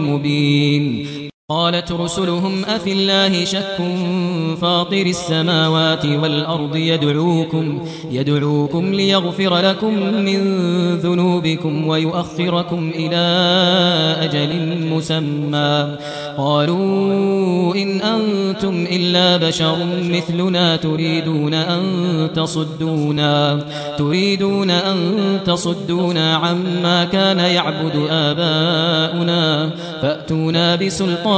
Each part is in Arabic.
مبين قالت رسلهم أفي الله شك فاطر السماوات والأرض يدعوكم يدعوكم ليغفر لكم من ذنوبكم ويؤخركم إلى أجل مسمى. قالوا إن أنتم إلا بشر مثلنا تريدون أن تصدونا تريدون أن تصدونا عما كان يعبد آباؤنا فأتونا بسلطان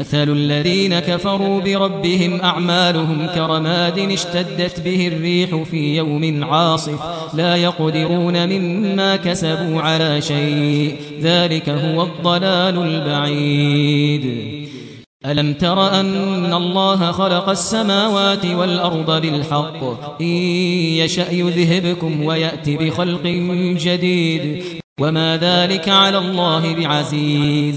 مثل الذين كفروا بربهم أعمالهم كرماد اشتدت به الريح في يوم عاصف لا يقدرون مما كسبوا على شيء ذلك هو الضلال البعيد. ألم تر أن الله خلق السماوات والأرض بالحق؟ إن يشأ يذهبكم ويأتي بخلق جديد. وما ذلك على الله بعزيز.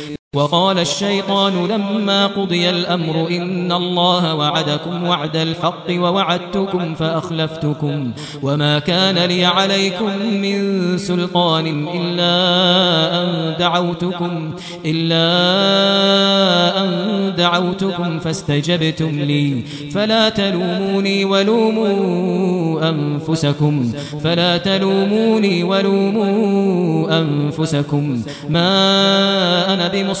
وقال الشيطان لما قضي الأمر إن الله وعدكم وعد الحق ووعدتكم فأخلفتكم وما كان لي عليكم من سلطان إلا أن دعوتكم إلا أن دعوتكم فاستجبتم لي فلا تلوموني ولوموا أنفسكم فلا تلوموني ولوموا أنفسكم ما أنا بمصر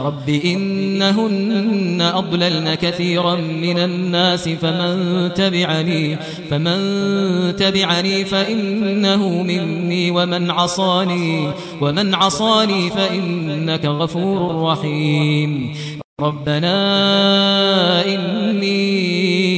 رب إنهن أضللن كثيرا من الناس فمن تبعني فمن تبعني فإنه مني ومن عصاني ومن عصاني فإنك غفور رحيم. ربنا إني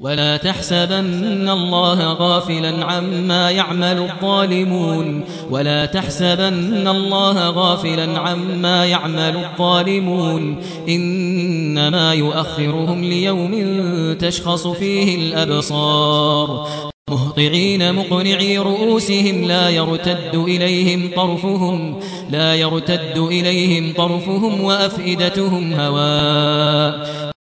ولا تحسبن الله غافلا عما يعمل الظالمون. ولا تحسبن الله غافلا عما يعمل الظالمون. إنما يؤخرهم ليوم تشخص فيه الأبصار. مهطعين مقنعي رؤوسهم لا يرتد إليهم طرفهم لا يرتد إليهم طرفهم وأفئدتهم هواء.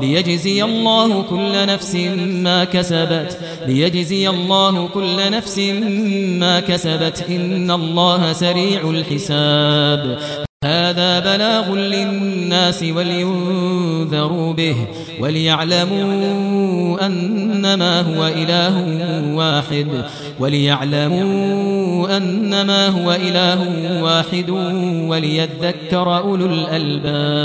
ليجزي الله كل نفس ما كسبت. ليجزي الله كل نفس ما كسبت. إن الله سريع الحساب. هذا بلاغ للناس ولينذروا به وليعلموا أنما هو إله واحد. وليعلموا أنما هو إله واحد وليذكر أولو الألباب.